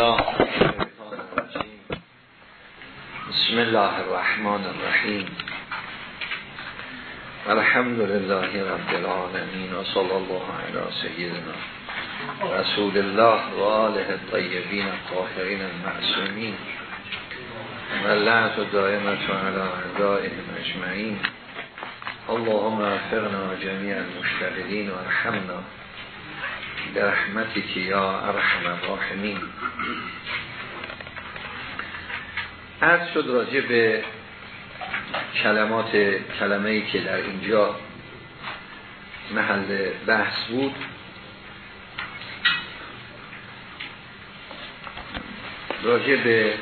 بالله بسم الله الرحمن الرحیم. الحمد لله رب العالمین و صلی الله علی سیدنا رسول الله و آله الطیبین الطاهرین المعصومین و لعنت دائمت و علی اعدائهم اجمعین. اللهم افقنا جميع المشتغلین و ارحمنا. برحمتی یا ارحم الراحمین. عرض شد راجع به کلمات کلمه ای که در اینجا محل بحث بود. راجع به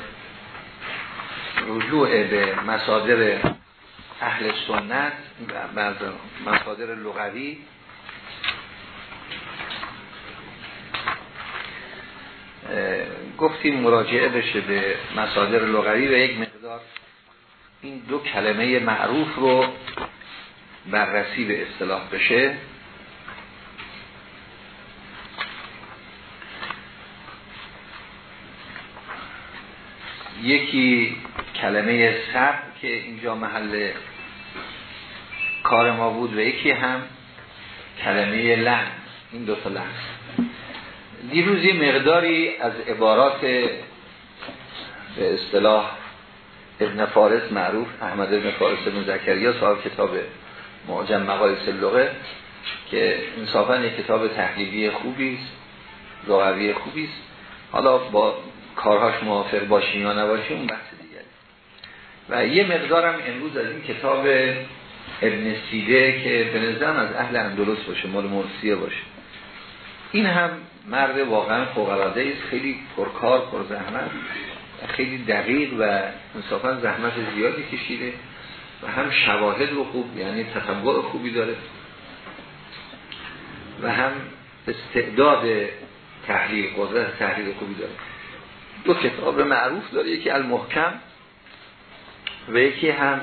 رجوع به مصادر اهل سنت مصادر لغوی. گفتیم مراجعه بشه به مصادر لغوی و یک مقدار این دو کلمه معروف رو بررسی به اصطلاح بشه. یکی کلمه سب که اینجا محل کار ما بود و یکی هم کلمه لن این دو تا لن دیروز مقداری از عبارات به اصطلاح ابن فارس معروف احمد ابن فارس ابن زکریا صاحب کتاب معجم مقایس اللغه که انصافا یک کتاب تحلیلی خوبی است لغوی خوبی است. حالا با کارهاش موافق باشیم یا نباشیم بحث دیگه و یه مقدارم امروز از این کتاب ابن سیده که به از اهل اندلس باشه مال مرسیه باشه. این هم مرد واقعا فوق‌العاده است. خیلی پرکار پرزحمت خیلی دقیق و انصافا زحمت زیادی کشیده و هم شواهد رو خوب یعنی تطبع خوبی داره و هم استعداد تحلیل قدرت تحلیل خوبی داره. دو کتاب معروف داره یکی المحکم و یکی هم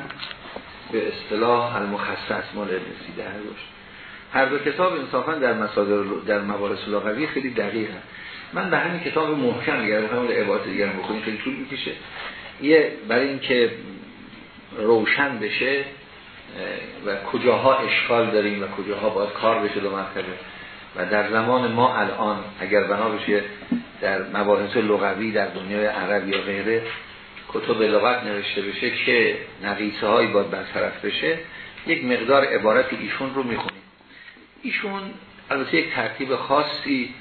به اصطلاح المخصص مال رسیده هر باشه هر دو کتاب انصافا در مصادر در موارث لغوی خیلی دقیق هست. من به همین کتاب محکم اگر بخوام عبارت دیگر بکنیم خیلی طول می‌کشه. یه برای اینکه روشن بشه و کجاها اشکال داریم و کجاها باید کار بشه دو مرتبه. و در زمان ما الان اگر بنا بشه در مباحث لغوی در دنیای عرب یا غیره کتب لغت نوشته بشه که نقیصه هایی باید برطرف بشه یک مقدار عبارت ایشون رو می‌خونیم ایشون البته یک ترتیب خاصی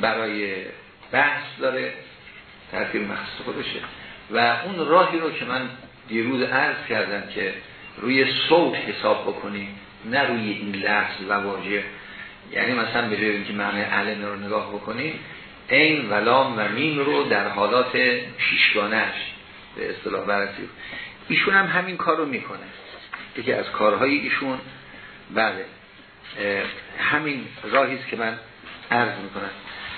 برای بحث داره ترتیب مخصوص خودشه. و اون راهی رو که من دیروز عرض کردم که روی صوت حساب بکنیم نه روی این لفظ و واژه. یعنی مثلا به که معنی علم رو نگاه بکنیم این و لام و میم رو در حالات پیشگانش به اصطلاح بررسی. ایشون هم همین کار رو می‌کنه. یکی از کارهای ایشون بله. همین راهی است که من عرض می‌کنم.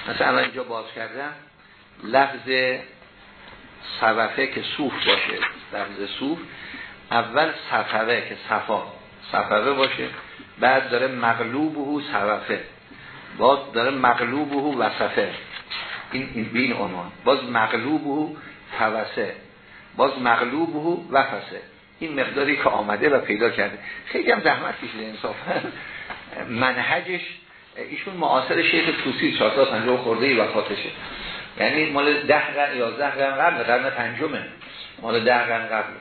مثلا الان اینجا باز کردم لفظ صففه که صوف باشه لفظ صوف اول صفوه که صفا صفوه باشه بعد داره مغلوبه صففه باز داره مغلوبه وصفه. این این بین عنوان. باز مغلوبه فوسه باز مغلوبه وفسه. این مقداری که آمده و پیدا کرده. خیلی هم زحمت کشیده انصافا. منهجش ایشون معاصر شیخ توسی 450 خورده ای وفاتشه. یعنی مال ده قرن 11 قرن قبل قرن پنجمه. مال ده قرن قبل.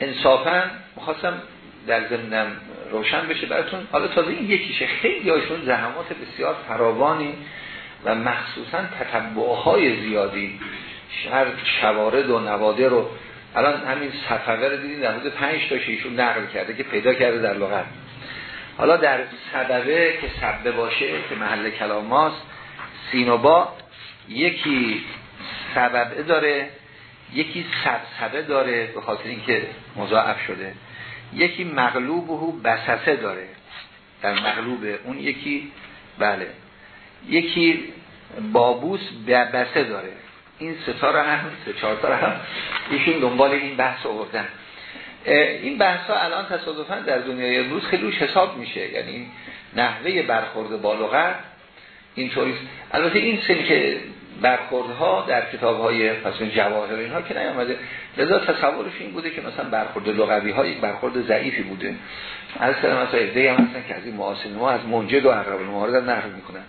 انصافا می‌خواستم در ضمنم روشن بشه براتون. حالا تازه این یکیشه. خیلی هاشون زحمات بسیار فراوانی و مخصوصا تتبعهای زیادی. هر شوارد و نواده رو الان همین صفحه رو دیدین در حدود 5 تا ایشون نقل کرده که پیدا کرده در لغت. حالا در سببه که سبه باشه که محل کلام ماست سینوبا یکی سببه داره یکی سبسبه داره به خاطر اینکه مضاعف شده. یکی مغلوب و بسسه داره. در مغلوب اون یکی بله. یکی بابوس بسه داره. این ستاره هم سه چهار هم ایشون دنبال این بحث آوردن. این بحث ها الان تصادفا در دنیای امروز خیلی روش حساب میشه. یعنی نحوه برخورد با لغت اینطوری البته این سنی که برخوردها در کتاب های پس جواهر اینها که نیامده لذا تصورش این بوده که مثلا برخورد لغوی های برخورد ضعیفی بوده. از سر مثلا ایده هم هستن که از این معاصر ما از منجد و عقرب المعارض نقل می‌کنن.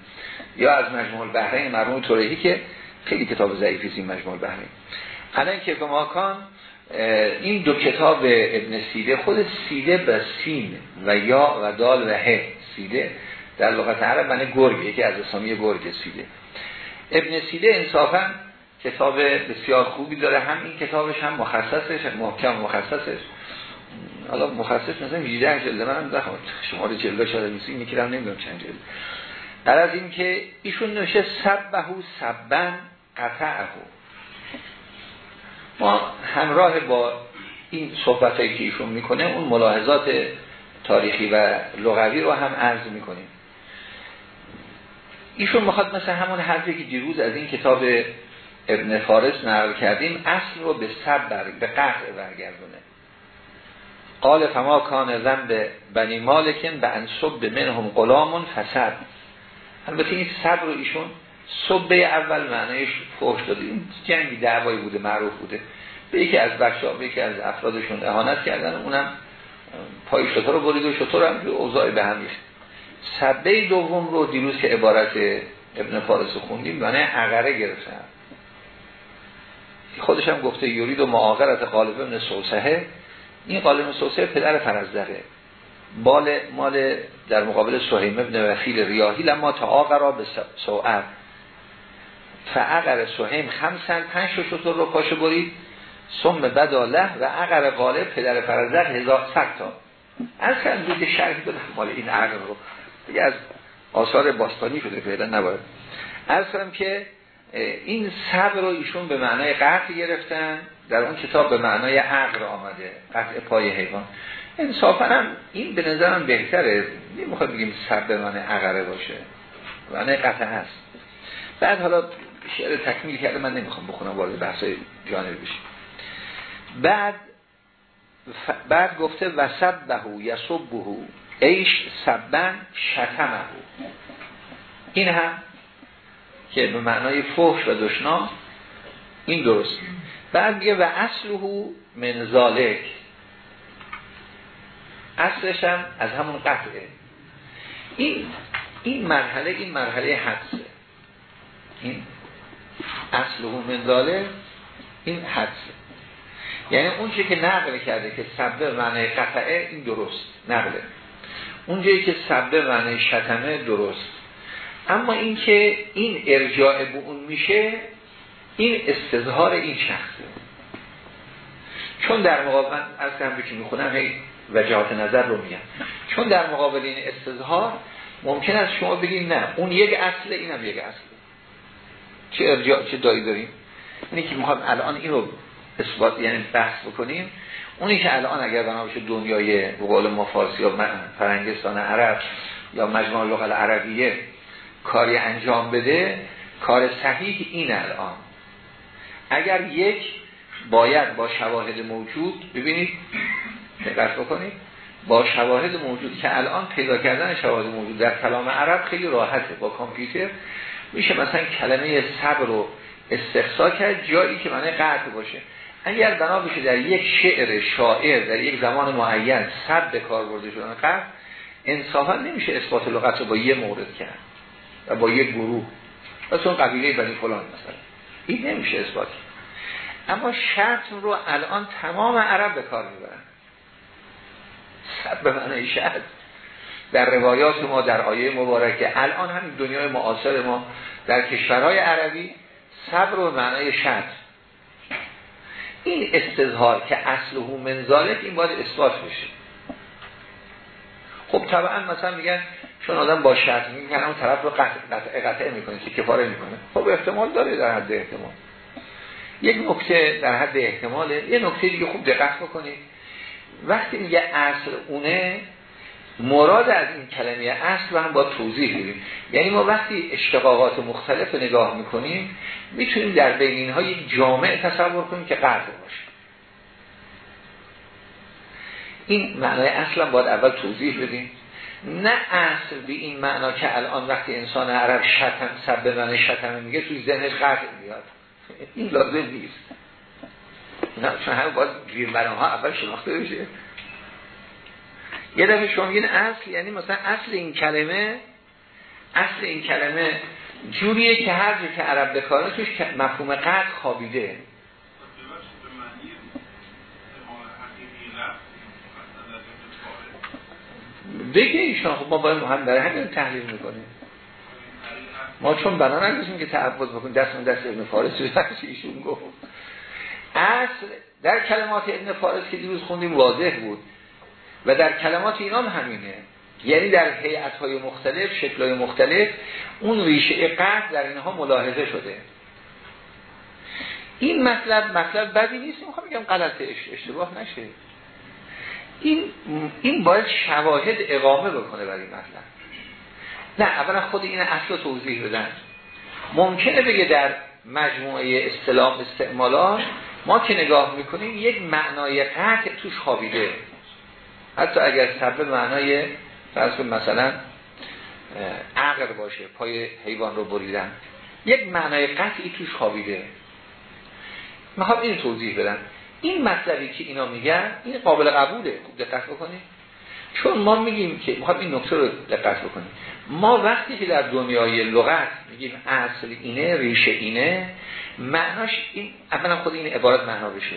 یا از مجموع البحرین مرحوم تورهی که خیلی کتاب ضعیفی است این مجموع البحرین. الان که ماکان این دو کتاب ابن سیده خود سیده به سین و یا و دال و ه سیده در لغت عرب معنی گرگ یکی از اسامی گرگ سیده. ابن سیده انصافا کتاب بسیار خوبی داره هم این کتابش هم مخصصش محکم مخصصش. حالا مخصص مثلا 18 جلد من هم دارم شماره جلده شده نیست این میکرم نمی‌دونم چند جلد. در از این که ایشون نوشه سبهو سبن قطعه. ما همراه با این صحبت که ایشون می‌کنه اون ملاحظات تاریخی و لغوی رو هم عرض می‌کنیم. ایشون می‌خواد مثل همون حرفی که دیروز از این کتاب ابن فارس نقل کردیم اصل رو به سب بر... به قطع برگردونه. قال فما کان ذنب بنی مالکن به انصب منهم غلامون فسد البته این سب رو ایشون صبح اول معنیش فوش دادیم جنگی دعوایی بوده معروف بوده. به یکی از بچه به یکی از افرادشون اهانت کردن اونم پای شطور رو برید و شطور هم اوضاع به هم سبه دوم رو دیروز که عبارت ابن فارس خوندیم معنی عقره گرفتن. خودش هم گفته یورید و معاقرت قالب ابن سوسهه. این قالب سوسهه پدر فرزدره بال مال در مقابل سهیم ابن وفیل ریاهی لما تا آقرا به سوعر فعقر سهیم خمسن پنج شطور رو پاش برید. سم بداله و عقر قالب پدر فرزدر هزار تا. از کن که شرحی دادم مال این عقل رو. دیگه از آثار باستانی شده فعلا نباید. از که این صبر رو ایشون به معنای قطع گرفتن. در اون کتاب به معنای عقل آمده قطع پای حیوان. انصافا هم این به نظرم بهتره. نمی‌خواد بگیم صبر به معنی عقره باشه. معنی قطع هست. بعد حالا شعر تکمیل کرده من نمی‌خوام بخونم وارد بحث جانب بشیم. بعد بعد گفته وسب بهو یسب بهو ایش سبن شتمه این هم که به معنای فحش و دشنا این درست. بعد میگه و اصله من ذالک. اصلش هم از همون قطعه. این این مرحله این مرحله حدسه. این اصله من ذالک این حدسه یعنی اون که نقل کرده که سبه معنی قطعه این درست. نقله اونجایی که سبه معنی شتمه درست. اما این که این ارجاع به اون میشه این استظهار این شخصه. چون در مقابل از هم که می‌خونم هی وجهات نظر رو میگم. چون در مقابل این استظهار ممکن است شما بگید نه اون یک اصل اینم یک اصل. چه ارجاع چه دایی داریم؟ اینی که می‌خوام الان این رو اثبات یعنی بحث بکنیم. اونی که الان اگر بنا باشه دنیای به قول ما فارسی یا فرنگستان عرب یا مجموع لغت عربیه کاری انجام بده کار صحیح این الان. اگر یک باید با شواهد موجود ببینید دقت بکنید با شواهد موجود که الان پیدا کردن شواهد موجود در کلام عرب خیلی راحته. با کامپیوتر میشه مثلا کلمه صبر رو استخصا کرد جایی که معنی قطع باشه. اگر بنا بشه در یک شعر شاعر در یک زمان معین صد به کار برده شدن قرد انصافا نمیشه اثبات لغت رو با یه مورد کرد و با یک گروه. و اون قبیله بنی فلان مثلا. این نمیشه اثبات اما شرط رو الان تمام عرب به کار می‌برن. صد به معنی شرط. در روایات ما در آیه مبارکه الان همین دنیای معاصر ما در کشورهای عربی صبر و معنای شرط. این استظهار که اصل و منزالت این باید اثبات بشه. خب طبعا مثلا میگن چون آدم با شرط میگن اون طرف رو قطع قطع, قطع می‌کنه که کفاره می‌کنه. خب احتمال داره در حد احتمال. یک نکته در حد احتماله. یه نکته دیگه خوب دقت بکنید. وقتی میگه اصل اونه مراد از این کلمه اصل رو هم با توضیح بدیم یعنی ما وقتی اشتقاقات مختلف نگاه می‌کنیم می‌تونیم در بین اینها یک جامع تصور کنیم که قرض باشه. این معنای اصلا باید اول توضیح بدیم. نه اصل به این معنا که الان وقتی انسان عرب شتم سب من شتم میگه توی ذهنش قطع میاد. این لازم نیست. نه چون همه باید گیر ها اول شناخته بشه. یه دفعه شما میگین اصل یعنی مثلا اصل این کلمه اصل این کلمه جوریه که هر جور که عرب بکاره توش مفهوم قطع خوابیده. بگه ایشان خب ما باید هم در همین تحلیل می‌کنیم. ما چون بنا نگذیم که تعبد بکنیم. دست دست ابن فارس ایشون گفت. اصل در کلمات ابن فارس که دیروز خوندیم واضح بود. و در کلمات اینام همینه. یعنی در هیئت های مختلف شکل های مختلف اون ریشه قطع در اینها ملاحظه شده. این مطلب مطلب بدی نیست می‌خوام بگم غلط اشتباه نشه. این این باید شواهد اقامه بکنه برای مطلب. نه اولا خود این اصل توضیح بدن. ممکنه بگه در مجموعه استلام استعمالات ما که نگاه می‌کنیم یک معنای قطع توش خوابیده. حتی اگر سبب معنای فرض مثلا عقل باشه پای حیوان رو بریدن یک معنای قطعی توش خوابیده. می‌خوام این توضیح بدم. این مطلبی که اینا میگن این قابل قبوله. خوب دقت بکنید. چون ما میگیم که می‌خوام این نکته رو دقت بکنیم ما وقتی که در دنیای لغت میگیم اصل اینه ریشه اینه معناش این اولا خود این عبارت معنا بشه.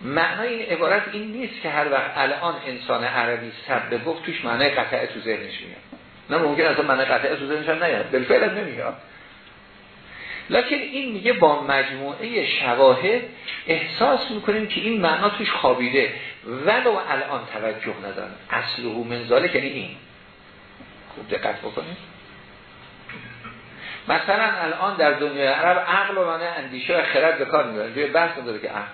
معنای این عبارت این نیست که هر وقت الان انسان عربی سب گفت توش معنای قطعه تو ذهنش میاد نه ممکن اصلا معنای قطعه تو ذهنش هم نیاد. بالفعل نمیاد. لکن این میگه با مجموعه شواهد احساس می‌کنیم که این معنا توش خوابیده. ولو الان توجه ندارن اصله منزاله یعنی این. خوب دقت بکنیم مثلا الان در دنیای عرب عقل و معنی اندیشه و خرد به کار می‌برن. بحث نداره که عقل.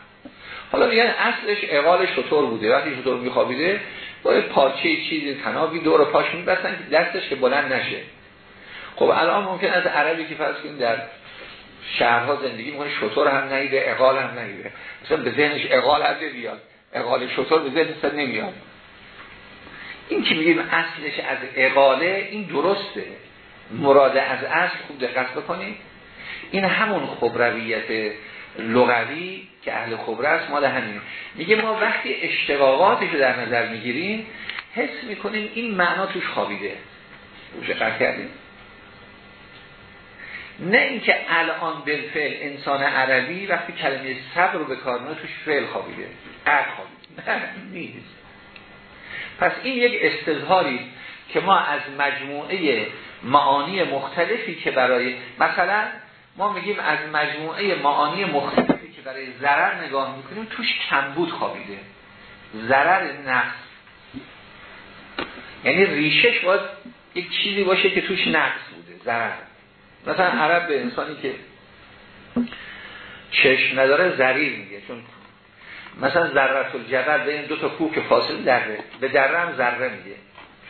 حالا میگن اصلش اقال شطور بوده؟ وقتی شطور میخوابیده با پارچه چیزی تنابی دور پاش میبستن که دستش که بلند نشه. خب الان ممکن از عربی که فرض کنیم در شهرها زندگی می‌کنه شطور هم نیده اقال هم نیده. مثلا به ذهنش اقال هم بیاد. اقال شطور به ذهنش نمیاد. این که میگیم اصلش از اقاله این درسته. مراد از اصل خوب دقت بکنید. این همون خبرویت لغوی که اهل خبره است مال همین میگه ما وقتی اشتقاقاتش رو در نظر می‌گیریم حس می‌کنیم این معنا توش خوابیده. روش کردیم نه اینکه الان بالفعل انسان عربی وقتی کلمه صبر رو به کار توش فعل خوابیده. قد خوابیده. نیست. پس این یک استظهاری که ما از مجموعه معانی مختلفی که برای مثلا ما میگیم از مجموعه معانی مختلفی که برای ضرر نگاه می‌کنیم توش کمبود خوابیده. ضرر نقص یعنی ریشش باید یک چیزی باشه که توش نقص بوده ضرر. مثلا عرب به انسانی که چشم نداره زریر میگه. چون مثلا ذرت الجبل این دو تا کوه که فاصله دره به دره هم ذره میگه.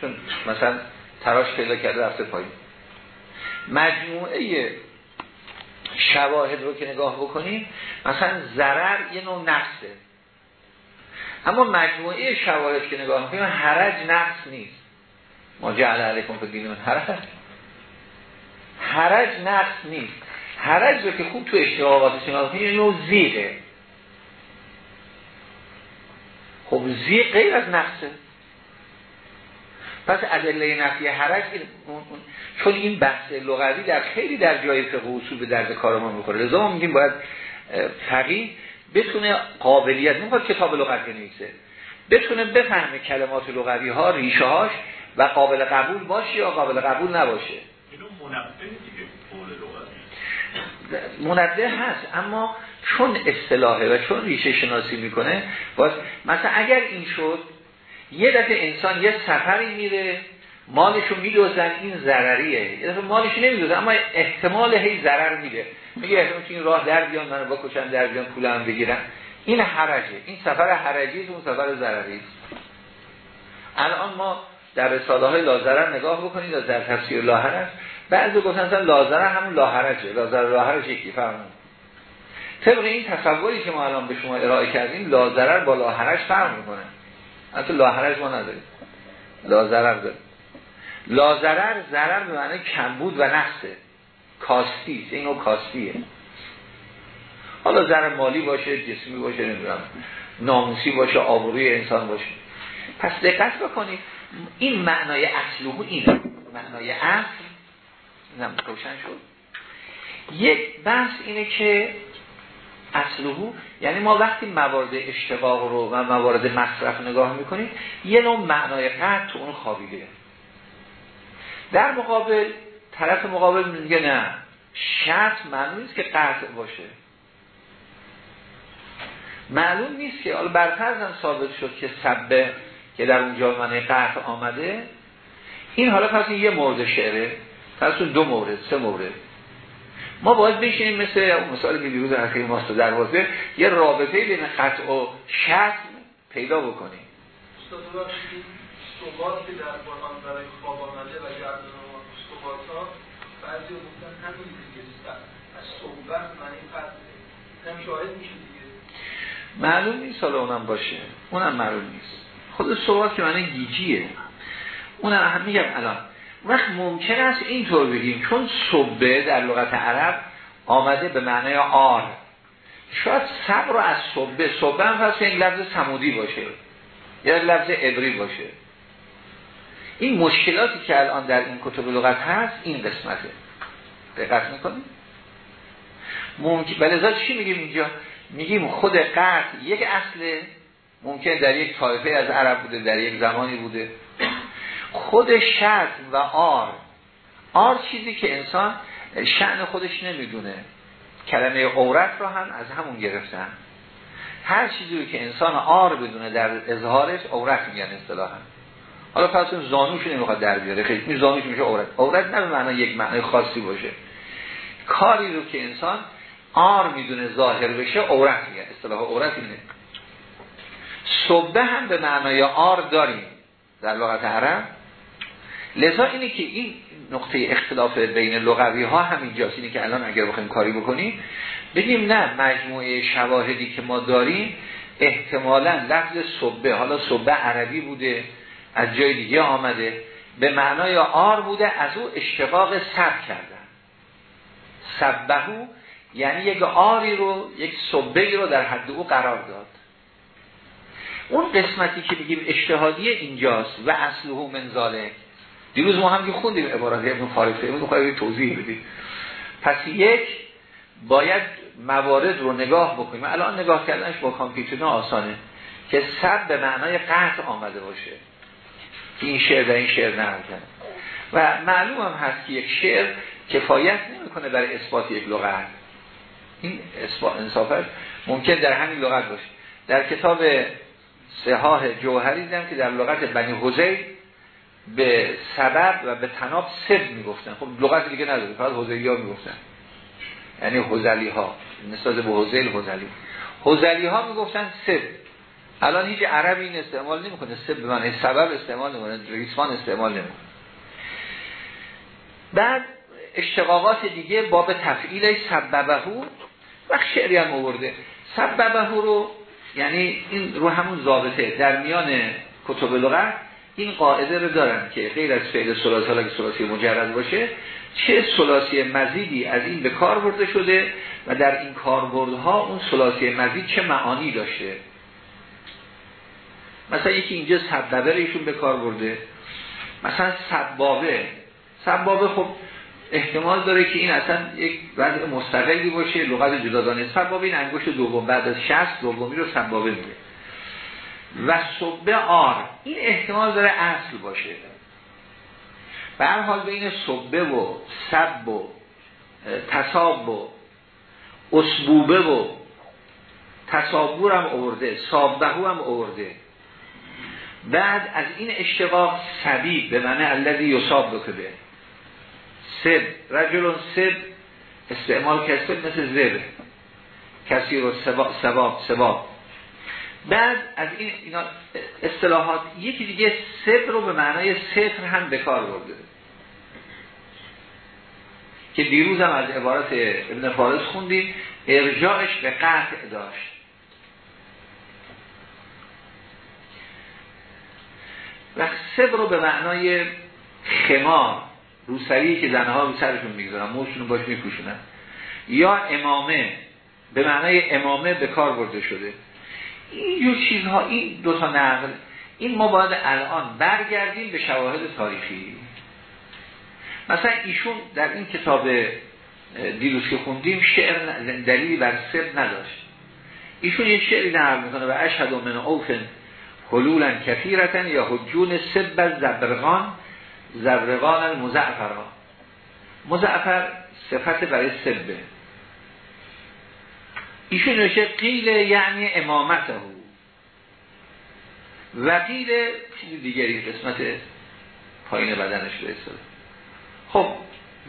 چون مثلا تراش پیدا کرده رفته پایین. مجموعه شواهد رو که نگاه بکنیم مثلا ضرر یه نوع نقصه اما مجموعه شواهد که نگاه می‌کنیم حرج نقص نیست. ما جعل علیکم فدین حرج. حرج نقص نیست. حرج رو که خوب تو اشتباهات نگاه یه نوع زیغه. خب زیغ غیر از نقصه پس ادله نفی حرج چون این بحث لغوی در خیلی در جای فقه اصول به درد کار ما می‌خوره. لذا ما میگیم باید فقیه بتونه قابلیت نمی‌خواد کتاب لغت بنویسه. بتونه بفهمه کلمات لغوی ها ریشه هاش و قابل قبول باشه یا قابل قبول نباشه. منبه هست اما چون اصطلاحه و چون ریشه شناسی می‌کنه باز مثلا اگر این شد یه دفعه انسان یه سفری میره مالشو میدوزن این ضرریه. یه دفعه مالشو نمیدوزن اما احتمال هی ضرر میده. میگه احتمال این راه در بیان منو بکشن در بیان پولم بگیرن. این حرجه. این سفر حرجی اون سفر ضرری الان ما در رساله های لازرن نگاه بکنید یا در تفسیر لاهرج بعضی گفتن لازرن همون لاهرجه. لازر لاهرج یکی فرمون. طبق این تصوری که ما الان به شما ارائه کردیم لازرر با لاهرج فرق می‌کنه. حتی لاهرج ما نداریم. لازرر داریم. لازرر ضرر به معنی کمبود و نقصه. کاستی این نوع کاستیه. حالا ضرر مالی باشه جسمی باشه نمی‌دونم. ناموسی باشه آبروی انسان باشه. پس دقت بکنید این معنای اصلوهو اینه. معنای اصل نم روشن شد. یک بحث اینه که اصلهو یعنی ما وقتی موارد اشتقاق رو و موارد مصرف نگاه می‌کنیم یه نوع معنای قطع تو اون خوابیده. در مقابل طرف مقابل میگه نه شرط معلوم نیست که قطع باشه. معلوم نیست که حالا برفرزم ثابت شد که سبه که در اونجا معنی قطع آمده این حالا پس یه مورد شعره پس دو مورد سه مورد. ما باید بشینیم مثل اون مثال که دیروز اخیر ماست دروازه یه رابطه بین قطع و شرط پیدا بکنیم. صحبات در قرآن برای خواب آمده و گردن صحبات ها بعضی گفتن همین دیگه از صحبت معنی قطعه هم شاهد میشه دیگه. معلوم نیست حالا اونم باشه. اونم معلوم نیست. خود صحبت که معنی گیجیه. اونم هم میگم الان وقت ممکن است اینطور بگیم. چون صبه در لغت عرب آمده به معنی آر. شاید صبر رو از صبه صبه هم پس این لفظ سمودی باشه. یا لفظ عبری باشه. این مشکلاتی که الان در این کتب لغت هست این قسمته. دقت می‌کنیم ممکن بلذا چی میگیم اینجا؟ میگیم خود قطع یک اصله ممکن در یک طایفه از عرب بوده در یک زمانی بوده. خود شد و آر. آر چیزی که انسان شعن خودش نمی‌دونه. کلمه عورت رو هم از همون گرفتن. هر چیزی که انسان آر بدونه در اظهارش عورت میگن اصطلاحا. حالا پس زانوش نمی‌خواد در بیاره. خیلی زانوش میشه عورت. عورت نه به معنی یک معنی خاصی باشه. کاری رو که انسان آر می‌دونه ظاهر بشه عورت میگن. اصطلاح عورت اینه. صبح هم به معنای آر داریم. در لغت عرب لذا اینه که این نقطه اختلاف بین لغوی ها همینجاست. اینه که الان اگر بخوایم کاری بکنیم بگیم نه مجموعه شواهدی که ما داریم احتمالا لفظ صبح حالا صبح عربی بوده از جای دیگه آمده به معنای آر بوده از او اشتقاق سب کردن. سبهو یعنی یک آری رو یک صبحی رو در حد او قرار داد. اون قسمتی که بگیم اجتهادی اینجاست و اصله منزاله دیروز ما هم که خوندیم عبارات ابن فارسه اون خواهی توضیح بدیم پس یک باید موارد رو نگاه بکنیم. الان نگاه کردنش با کامپیوتر آسانه. که سب به معنای قطع آمده باشه. این شعر و این شعر نرکن و معلوم هم هست که یک شعر کفایت نمی‌کنه برای اثبات یک لغت. این اثبات ممکن در همین لغت باشه. در کتاب سهاه جوهری دیدم که در لغت بنی حوزه به سبب و به تناب سب می‌گفتن. خب لغت دیگه نداره فقط حوزلی ها می‌گفتن. یعنی حوزلی ها نسبت به حوزل حوزلی. حوزلی ها می‌گفتن سب الان هیچ عربی این استعمال نمی‌کنه. سب به معنی سبب استعمال نمی‌کنه ریسمان استعمال نمی‌کنه. بعد اشتقاقات دیگه باب تفعیل سببهو و شعری هم آورده. سببهو رو یعنی این رو همون ضابطه در میان کتب لغت این قاعده رو دارن که غیر از فعل ثلاثی حالا که ثلاثی مجرد باشه چه ثلاثی مزیدی از این به کار برده شده و در این کاربردها اون ثلاثی مزید چه معانی داشته؟ مثلا یکی اینجا سببه ایشون به کار برده. مثلا سبابه. سبابه خب احتمال داره که این اصلا یک وضع مستقلی باشه لغت جداگانه سبابه این انگشت دوم بعد از شست دومی رو سبابه میگه و صبح آر. این احتمال داره اصل باشه. به هر حال بین صبح و سب و تصاب و اسبوبه و تصابور هم اورده سابهو هم اورده بعد از این اشتقاق سبیب به معنی الذی یصاب بکده سب. رجلون سب استعمال کسب مثل زب کسی رو سباب سباب. بعد از این اینا اصطلاحات یکی دیگه سب رو به معنای سفر هم به کار برده. که دیروز هم از عبارت ابن فارس خوندیم ارجاعش به قطع داشت. و سب رو به معنای خمار روسری که زنها رو سرشون می‌گذارن موشون باش میپوشونن یا امامه به معنای امامه به کار برده شده. این جور چیزها این دو تا نقل این ما باید الان برگردیم به شواهد تاریخی. مثلا ایشون در این کتاب دیروز که خوندیم شعر دلیلی بر سر نداشت. ایشون یه شعری نقل می‌کنه و اشهد من اوفن حلولا کثیرتن یا حجون سب زبرغان زبرغان المزعفران مزعفر صفت برای سبه. ایشون نوشه قیل یعنی امامته. و قیل چیز دیگری قسمت پایین بدنش به خب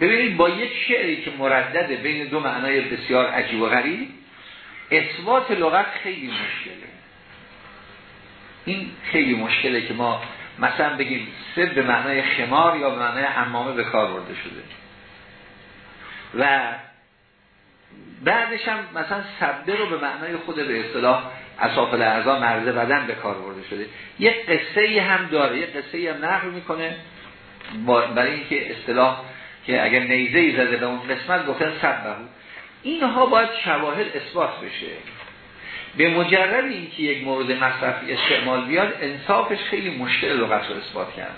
ببینید با یک شعری که مردده بین دو معنای بسیار عجیب و غریب اثبات لغت خیلی مشکله. این خیلی مشکله که ما مثلا بگیم سب به معنای خمار یا به معنای امامه به کار برده شده. و بعدش هم مثلا سبه رو به معنای خود به اصطلاح اصافل اعضا مرزه بدن به کار برده شده. یک قصه هم داره یک قصه هم نقل می‌کنه برای اینکه اصطلاح که اگر نیزه ای زده به اون قسمت گفتن سبه اینها باید شواهد اثبات بشه. به مجرد اینکه یک مورد مصرفی استعمال بیاد انصافش خیلی مشکل لغت رو اثبات کرد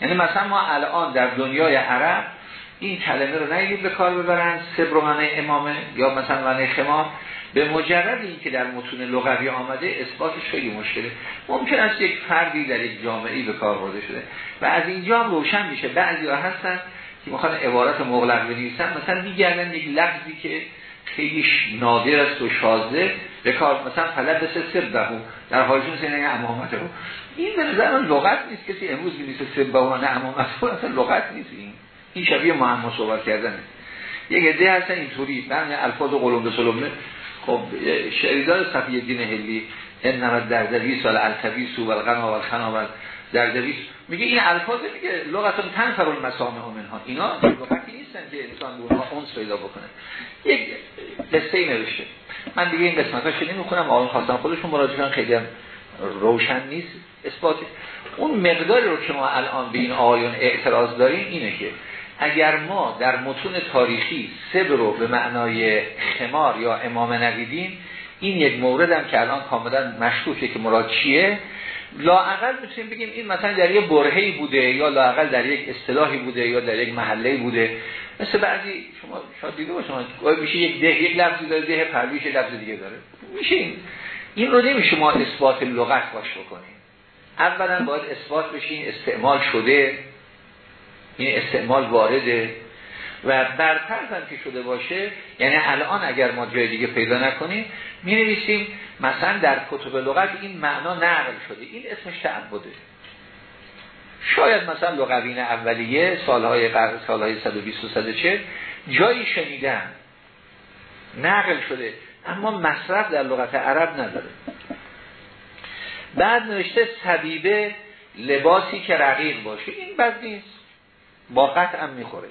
یعنی مثلا ما الان در دنیای عرب این کلمه رو نگید به کار ببرن. سبر معنی امامه یا مثلا معنی خمام به مجرد اینکه در متون لغوی آمده اثباتش خیلی مشکله. ممکن است یک فردی در یک جامعه به کار برده شده. و از اینجا هم روشن میشه. بعضی ها هستن که می‌خوان عبارت مغلق بنویسن. مثلا میگردن یک لفظی که خیلی نادر است و شازده به کار. مثلا فلد سر بهو در حاجون سینه امامت رو این به نظر لغت نیست. کسی امروز بنویسه سر بهو نه امامت رو اصلا لغت نیست این. این شبیه معما صحبت کردنه. یک عده هستن اینطوری. من الفاظ قلم به سلمه. خب شعریدار صفی دین هلی نمد در دویس و الالتویس و الغنا و الخنا در دویس میگه این الفاظ میگه لغتون تنفر المسامه منها. اینا لغتی نیستن که انسان به اونها اونس پیدا بکنه. یک قصه ای نوشته. من دیگه این قسمت ها شنی می‌کنم آقایون خواستم خودشون مراجعه خیلی هم روشن نیست اثباتی. اون مقداری رو که ما الان به این آقایون اعتراض داریم اینه که اگر ما در متون تاریخی سبر رو به معنای خمار یا امام نویدیم این یک مورد هم که الان کاملا مشکوکه که مراد چیه؟ لاعقل می‌تونیم بگیم این مثلا در یه برهی بوده یا لاعقل در یک اصطلاحی بوده یا در یک محله بوده. مثل بعضی شما شاید دیده باشید میشه یک ده یک لفظی داره ده پرویش لفظ دیگه داره. میشه این. این رو نمیشه ما اثبات لغت باش بکنیم. اولا باید اثبات بشین استعمال شده. این استعمال وارده. و برطرف هم که شده باشه یعنی الان اگر ما جای دیگه پیدا نکنیم می نویسیم مثلا در کتب لغت این معنا نقل شده. این اسمش تعبده شاید مثلا لغوین اولیه سالهای قرن سالهای 120 و 140 جایی شنیدن نقل شده اما مصرف در لغت عرب نداره. بعد نوشته سبیبه لباسی که رقیق باشه. این بد نیست. با قطع هم می‌خوره.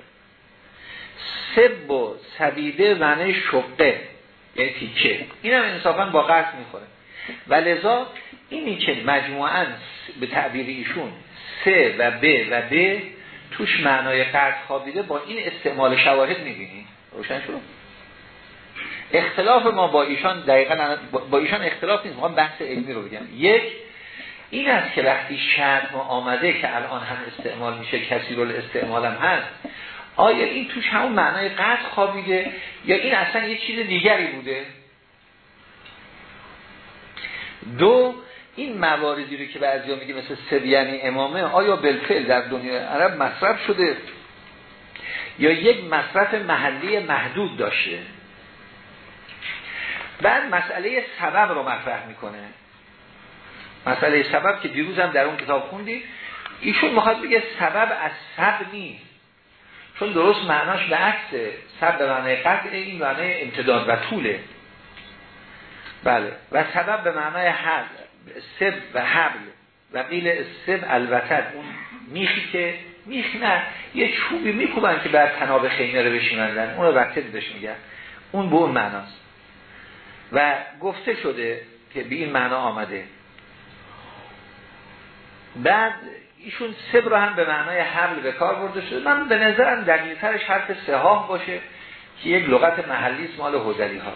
سب و سبیده معنی شقه یعنی تیکه. این هم انصافا با قطع می‌خوره. و لذا اینی که مجموعا به تعبیر ایشون سه و ب و ب توش معنای قطع خوابیده با این استعمال شواهد می‌بینی. روشن شد؟ اختلاف ما با ایشان دقیقا با ایشان اختلاف نیست. می‌خوام بحث علمی رو بگم. یک این است که وقتی شرط ما آمده که الان هم استعمال میشه کسی رو استعمال هم هست آیا این توش همون معنای قطع خوابیده؟ یا این اصلا یه چیز دیگری بوده؟ دو این مواردی رو که بعضی ها میگه مثل سبیانی امامه آیا بالفعل در دنیا عرب مصرف شده؟ یا یک مصرف محلی محدود داشته؟ بعد مسئله سبب رو مطرح می‌کنه. مسئله سبب که دیروز هم در اون کتاب خوندی ایشون می‌خواد بگه سبب از سب نیست. چون درست معناش به عکس سب به معنی قطع این معنی امتداد و طوله. بله. و سبب به معنای حل سب و حبل. و قیل سب الوتد. اون میخی که میخ نه یه چوبی میکوبن که بر تناب خیمه رو بشینندن اون رو وقتی بهش میگن. اون به اون معناست. و گفته شده که به این معنا آمده. بعد ایشون سب رو هم به معنای حمل به کار برده شده. من به نظرم دلیلترش حرف سهاه باشه که یک لغت محلی مال حوزلی ها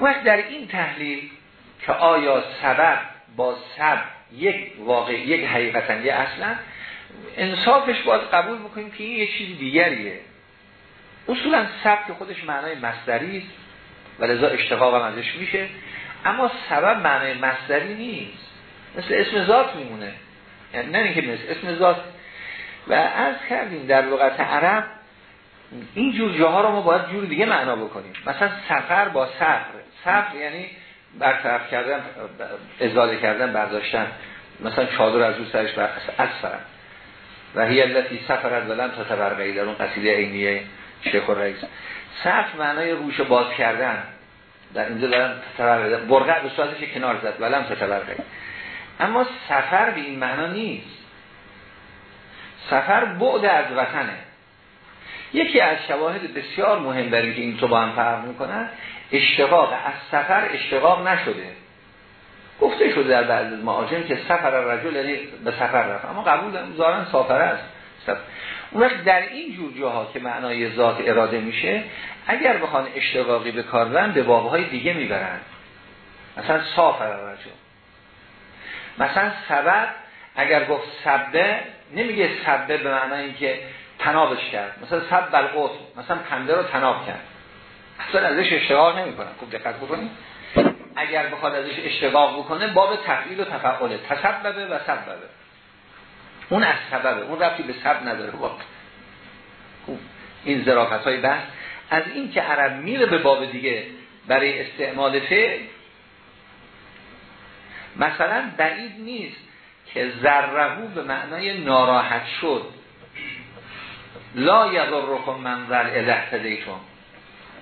وقت در این تحلیل که آیا سبب با سب یک واقع یک حقیقتا یه اصلا انصافش باید قبول بکنیم که این یه چیز دیگریه. اصولا سب که خودش معنای مصدری است و لذا اشتقاق هم ازش میشه اما سبب معنای مصدری نیست. مثل اسم ذات میمونه. یعنی نه اینکه مثل اسم ذات. و از کردیم در لغت عرب این جور جاها رو ما باید جور دیگه معنا بکنیم. مثلا سفر با سفر سفر یعنی برطرف کردن ازاله کردن برداشتن. مثلا چادر از او سرش بر از و هی التي سفرت ولن تتبرقی. در اون قصیده عینیه شیخ رئیس سفر معنای روش باز کردن. در اینجا دارن تتبرقی. برقع به صورتش کنار زد ولن تتبرقی. اما سفر به این معنا نیست. سفر بعد از وطنه. یکی از شواهد بسیار مهم در که این تو با هم فرق می‌کنن اشتقاق. از سفر اشتقاق نشده. گفته شده در بعض از معاجم که سفر رجل یعنی به سفر رفت. اما قبول دارن سافر است. اون وقت در این جور جاها که معنای ذات اراده میشه اگر بخوان اشتقاقی به کار به بابهای دیگه می‌برن. مثلا سافر رجل. مثلا سبب اگر گفت سبه نمیگه سبه به معنای اینکه تنابش کرد. مثلا سب بلقوت مثلا پنده رو تناب کرد. اصلا ازش اشتقاق نمی‌کنه. خوب دقت بکنید. اگر بخواد ازش اشتقاق بکنه باب تفعیل و تفعله. تسببه و سببه. اون از سببه. اون رفتی به سب نداره. واقع خوب. این ظرافت های بحث. از این که عرب میره به باب دیگه برای استعمال فعل مثلا بعید نیست که ذرهو به معنای ناراحت شد. لا یضرکم من ذر الهتدیتون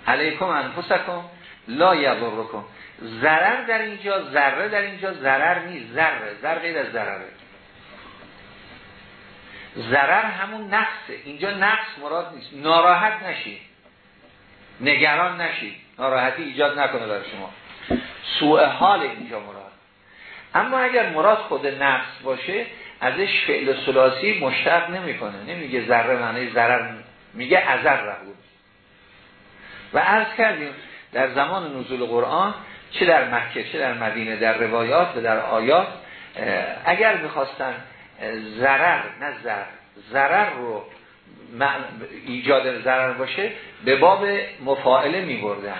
علیکم انفسکم. لا یضرکم. ضرر در اینجا ذره در اینجا ضرر نیست. ذره ذره غیر از ضرره. ضرر همون نقصه اینجا نقص مراد نیست. ناراحت نشید نگران نشید ناراحتی ایجاد نکنه برای شما. سوء حال اینجا مراد. اما اگر مراد خود نقص باشه ازش فعل سلاسی مشتق نمی‌کنه. نمیگه ذره معنی ضرر میگه ازر بود و عرض کردیم در زمان نزول قرآن چه در مکه چه در مدینه در روایات و در آیات اگر می‌خواستن ضرر نه ضرر ضرر رو ایجاد ضرر باشه به باب مفاعله میبردن.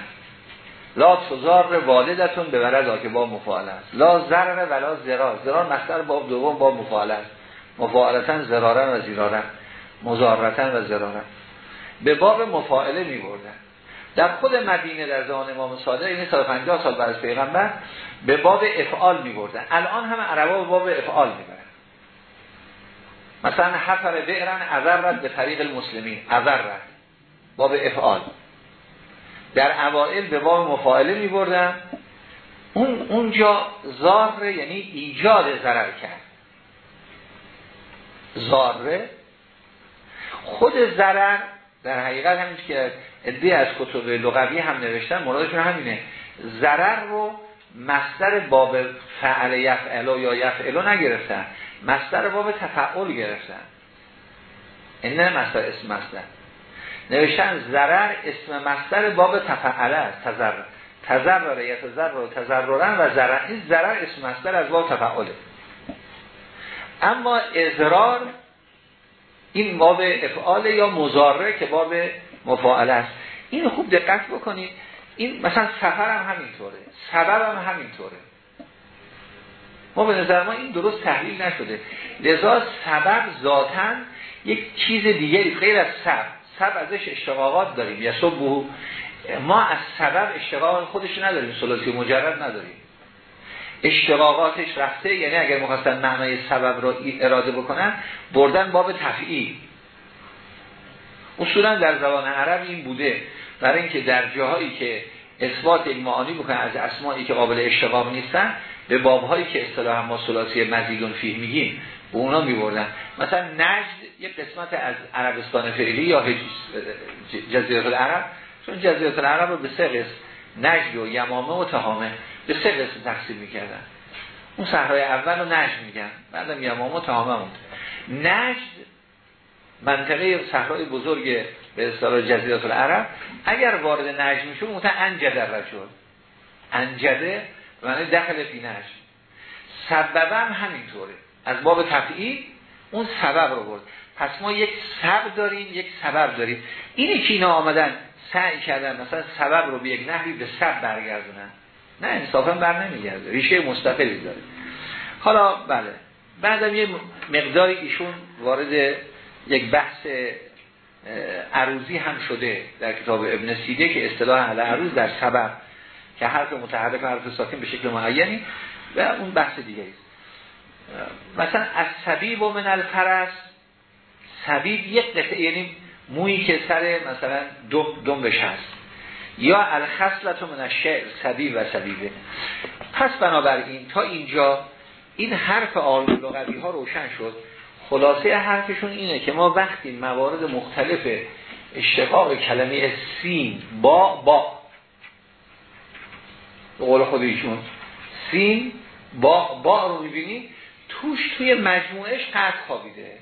لا تزار والدتون به ولد که با مفاعله است. لا ضرر ولا زرار زرار مستر باب دوم با مفاعله است. مفاعلتن زرارن و زیرارن مزارتن و زرارن به باب مفاعله می بردن. در خود مدینه در زمان امام صادق این 150 سال بعد از پیغمبر به باب افعال می بردن. الان هم عربا به باب افعال می برن. مثلا حفر بئرن عذر به طریق المسلمین. عذر باب افعال. در اوائل به باب مفاعله می بردن اون اونجا زاره یعنی ایجاد ضرر کرد. زاره خود ضرر در حقیقت همین که ادی از کتب لغوی هم نوشتن مرادشون همینه. ضرر رو مصدر باب فعل یفعل یا یفعل نگرفتن. مصدر باب تفعل گرفتن. این نه مصدر اسم مصدر. نوشتن ضرر اسم مصدر باب تفعله است. تزر تزرر یتزرر و تزررن و ضرر. این ضرر اسم مصدر از باب تفعله. اما ازرار این باب افعال یا مزاره که باب مفاعله است. این خوب دقت بکنید. این مثلا سفر هم همینطوره. سبب هم همینطوره. ما به نظر ما این درست تحلیل نشده. لذا سبب ذاتا یک چیز دیگری غیر از سبب. سبب ازش اشتقاقات داریم. یا صبح ما از سبب اشتقاق خودش نداریم. سلاسی مجرد نداریم. اشتقاقاتش رفته یعنی اگر مخواستن معنای سبب رو اراده بکنن بردن باب تفعیل. اصولا در زبان عرب این بوده. برای اینکه در جاهایی که اثبات یک معانی بکنن از اسمایی که قابل اشتقاق نیستن به بابهایی که اصطلاح ما سلاسی مزیدون فیه میگیم به اونا میبردن. مثلا نجد یک قسمت از عربستان فعلی یا جزیره العرب چون جزیره العرب رو به سه قسم نجد و یمامه و تهامه به سه قسم تقسیم می‌کردن. اون صحرای اول رو نجد میگن بعدم یمامه تماممون نجد منطقه صحرای بزرگ به اصطلاح جزیرات العرب اگر وارد نجد میشه اون انجده رجل انجده معنی دخل فی نجد. سببم همینطوره. از باب تفعیل اون سبب رو برد. پس ما یک سبب داریم یک سبب داریم. اینی که اینا آمدن سعی کردن مثلا سبب رو به یک نحوی به سبب برگردونن نه انصافا بر نمیگرده ریشه مستقلی داره. حالا بله بعدم یه مقداری ایشون وارد یک بحث عروضی هم شده در کتاب ابن سیده که اصطلاح اهل عروض در سبب که حرف متحرک و حرف ساکن به شکل معینی و اون بحث دیگه است مثلا از سبیب و من الفرس سبیب یک قطعه یعنی مویی که سر مثلا دنبش هست. یا الخصلت من الشعر سبیب و سبیبه پس بنابراین تا اینجا این حرف آلمان لغوی ها روشن شد. خلاصه حرفشون اینه که ما وقتی موارد مختلف اشتقاق کلمه سین با با به قول خود سین با با رو می‌بینی توش توی مجموعش قد خوابیده.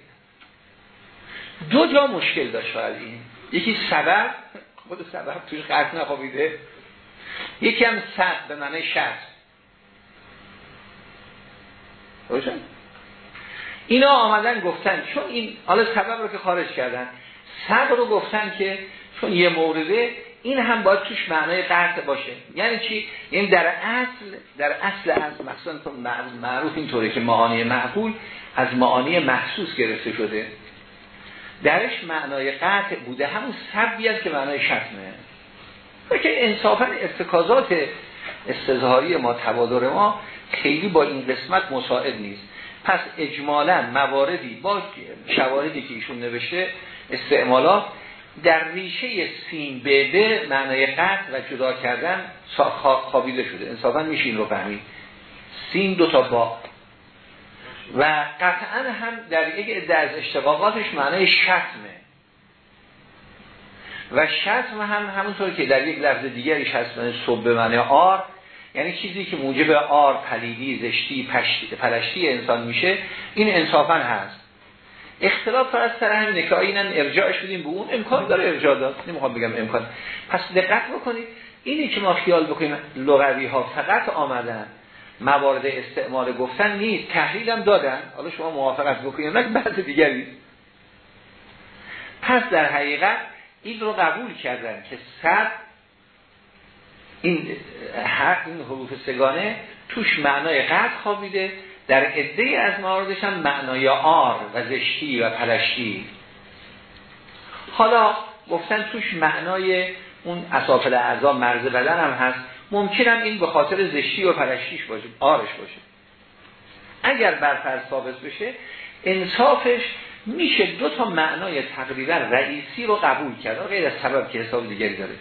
دو جا مشکل داشت شاید این. یکی سبب خود سبب توش قد نخوابیده. یکی هم سب به معنی شست روشن اینا آمدن گفتن چون این حالا سبب رو که خارج کردن. سبب رو گفتن که چون یه مورده این هم باید توش معنای قطع باشه. یعنی چی؟ یعنی در اصل در اصل از مثلا معروف اینطوره که معانی معقول از معانی محسوس گرفته شده. درش معنای قطع بوده. همون سببی است که معنای شتمه. و که انصافا ارتکازات استظهاری ما تبادر ما خیلی با این قسمت مساعد نیست. پس اجمالا مواردی با شواردی که ایشون نوشته استعمالات در ریشه سین به معنای قطع و جدا کردن خوابیده شده. انصافا میشه این رو فهمید. سین دو تا با و قطعا هم در یک عده از اشتقاقاتش معنای شتمه. و شتم هم همونطور که در یک لفظ دیگری هست صبح به معنی آر یعنی چیزی که موجب آر پلیدی زشتی پشتی پلشتی انسان میشه این انصافا هست. اختلاف از سر همینه که ارجاعش بدیم به اون امکان داره ارجاع داد. نمی‌خوام بگم امکان. پس دقت بکنید. اینی که ما خیال بکنیم لغوی ها فقط آمدن. موارد استعمال گفتن نیست تحلیل هم دادن. حالا شما موافقت بکنید نه بعض دیگری. پس در حقیقت این رو قبول کردن که صد این این حروف سگانه توش معنای قد خوابیده. در عده از مواردش هم معنای آر و زشتی و پلشتی. حالا گفتن توش معنای اون اصافل اعضا مرز بدن هم هست. ممکنم این به خاطر زشتی و پلشتیش باشه آرش باشه. اگر برفرض ثابت بشه انصافش میشه دو تا معنای تقریبا رئیسی رو قبول کرد. غیر از سبب که حساب دیگری داره.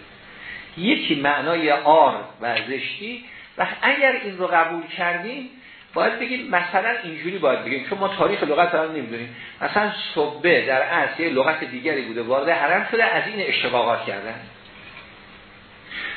یکی معنای آر و زشتی و اگر این رو قبول کردیم باید بگیم مثلا اینجوری باید بگیم. چون ما تاریخ لغت رو نمی‌دونیم. مثلا صبه در اصل لغت دیگری بوده وارد حرم شده از این اشتقاقات کردن.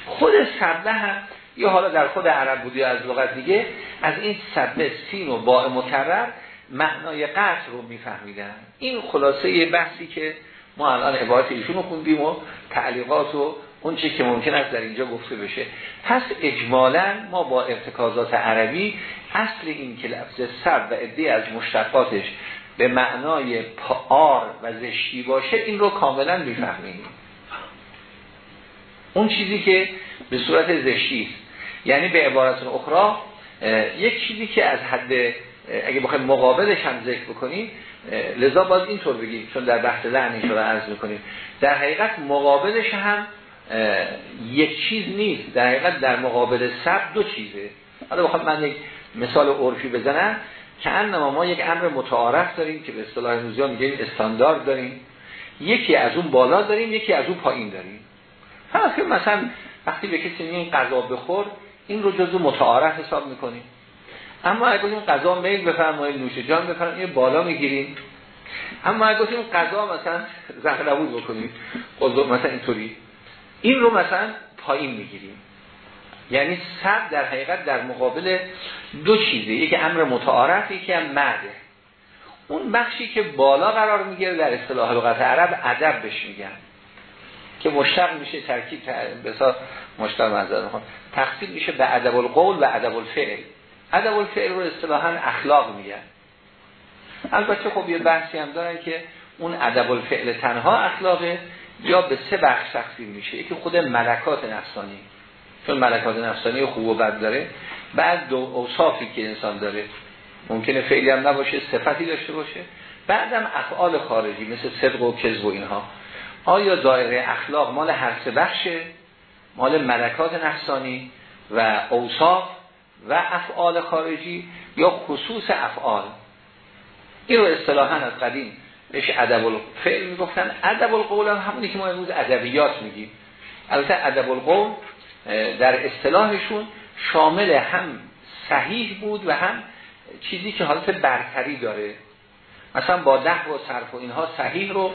خود سبه هم یا حالا در خود عرب بوده از لغت دیگه از این سبه سین و باع مکرر معنای قصر رو میفهمیدن. این خلاصه بحثی که ما الان عبارت ایشون رو خوندیم و تعلیقات و اون چی که ممکن است در اینجا گفته بشه. پس اجمالا ما با ارتکازات عربی اصل این که لفظ سب و عده از مشتقاتش به معنای پار و زشتی باشه این رو کاملا می‌فهمیم. اون چیزی که به صورت زشتی یعنی به عبارت اخرى یک چیزی که از حد اگه بخوایم مقابلش هم ذکر بکنیم لذا باز اینطور بگیم چون در بحث لعنی رو عرض می‌کنیم. در حقیقت مقابلش هم یک چیز نیست. در حقیقت در مقابل سب دو چیزه. حالا بخوام من یک مثال عرفی بزنم. که انما ما یک امر متعارف داریم که به اصطلاح امروزی میگیم استاندارد داریم. یکی از اون بالا داریم یکی از اون پایین داریم. که مثلا وقتی به کسی میگیم غذا بخور این رو جزو متعارف حساب می‌کنیم. اما اگه گفتیم غذا میل بفرمایید نوش جان بفرمایید این بالا می‌گیریم. اما اگه گفتیم غذا مثلا زهربود بکنیم مثلا اینطوری. این رو مثلا پایین می‌گیریم. یعنی صد در حقیقت در مقابل دو چیزه. یکی امر متعارف یکی هم مرده. اون بخشی که بالا قرار می‌گیره در اصطلاح لغت عرب ادب بهش میگن. که مشتق میشه ترکیب بسا مشتق منظر می‌خوام. تقسیم میشه به ادب القول و ادب الفعل ادب الفعل رو اصطلاحا اخلاق میگن. البته خب یه بحثی هم دارن که اون ادب الفعل تنها اخلاقه یا به سه بخش تقسیم میشه. یکی خود ملکات نفسانی. چون ملکات نفسانی خوب و بد داره. بعد دو اوصافی که انسان داره. ممکنه فعلی هم نباشه صفتی داشته باشه. بعدم افعال خارجی مثل صدق و کذب و اینها. آیا دایره اخلاق مال هر سه بخشه؟ مال ملکات نفسانی و اوصاف و افعال خارجی یا خصوص افعال؟ این رو اصطلاحا از قدیم بهش ادب الفعل می‌گفتن. ادب القول هم همونی که ما امروز ادبیات میگیم. البته ادب القول در اصطلاحشون شامل هم صحیح بود و هم چیزی که حالت برتری داره. مثلا با ده و صرف و اینها صحیح رو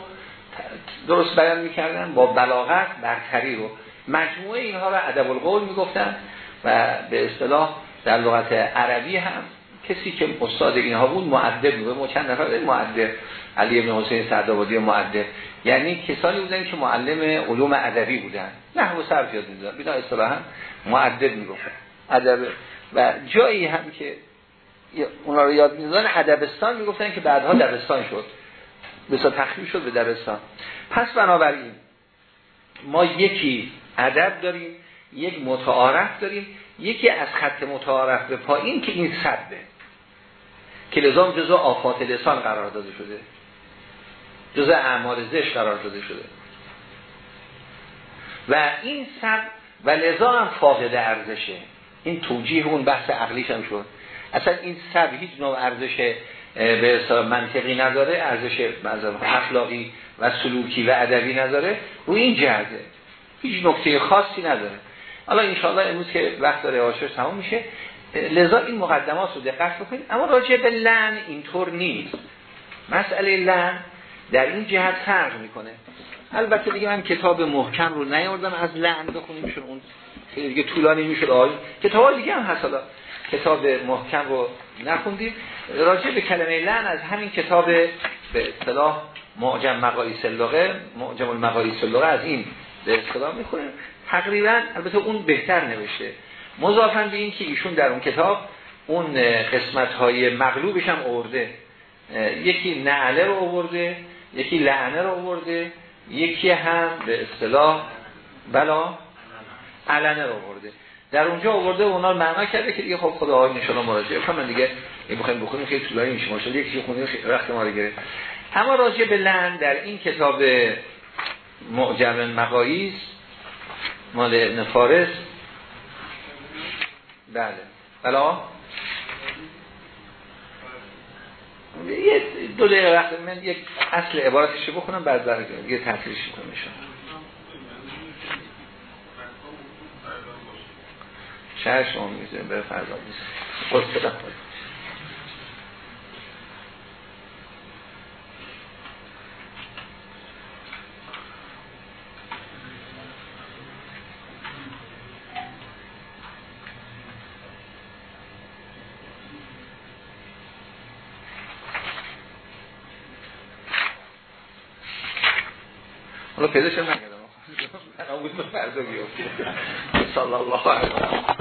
درست بیان می‌کردن با بلاغت برتری رو. مجموعه اینها رو ادب القول می‌گفتن و به اصطلاح در لغت عربی هم کسی که استاد اینها بود معدب بود. چند نفر معدب علی ابن حسین سردابادی معدب یعنی کسانی بودن که معلم علوم ادبی بودن. نه و صرف یاد می‌دادن بینا اصطلاحا معدب می‌گفتن. ادب. و جایی هم که اونا رو یاد می‌دادن ادبستان می‌گفتن که بعدها دبستان شد. مثلا تخریب شد به دبستان. پس بنابراین ما یکی ادب داریم یک متعارف داریم. یکی از خط متعارف به پایین که این صده. که لزام جزو آفات لسان قرار داده شده. جزو اعمال زش قرار داده شده. و این صد و لذا هم فاقد ارزشه. این توجیه اون بحث عقلیش هم شد. اصلا این صد هیچ نوع ارزش به منطقی نداره ارزش اخلاقی و سلوکی و ادبی نداره و این جهده هیچ نکته خاصی نداره. حالا انشاءالله امروز که وقت داره آشش تمام میشه لذا این مقدمات رو دقت بکنید. اما راجع به لن اینطور نیست. مسئله لن در این جهت فرق می‌کنه. البته دیگه من کتاب محکم رو نیاوردم از لعن بخونیم چون اون دیگه طولانی می‌شد. آقای کتاب دیگه هم هست حالا. کتاب محکم رو نخوندیم. راجع به کلمه لعن از همین کتاب به اصطلاح معجم مقایس اللغه معجم المقایس اللغه از این به اصطلاح می‌خونیم. تقریبا البته اون بهتر نوشته. مضافن به این که ایشون در اون کتاب اون قسمت های مغلوبش هم آورده. یکی نعله رو آورده یکی لعنه رو آورده یکی هم به اصطلاح بلا علنه رو آورده. در اونجا آورده و اونا معنا کرده که دیگه خب خدا آقای نشالا مراجعه کنم دیگه بخوایم بخونیم خیلی طولانی میشه. ماشاءالله یکی خونیم وقت ما رو گرفت. اما راجع به لعن در این کتاب معجم مقاییس مال نفارس بله. بلا یه دو دقیقه وقت من یک اصل عبارتش بخونم بعد برگردم. یه تحصیلش کنم شما می‌زنیم به فردا می‌زنیم حالا پیداشم نگردم فردا بیافته صلی الله علیه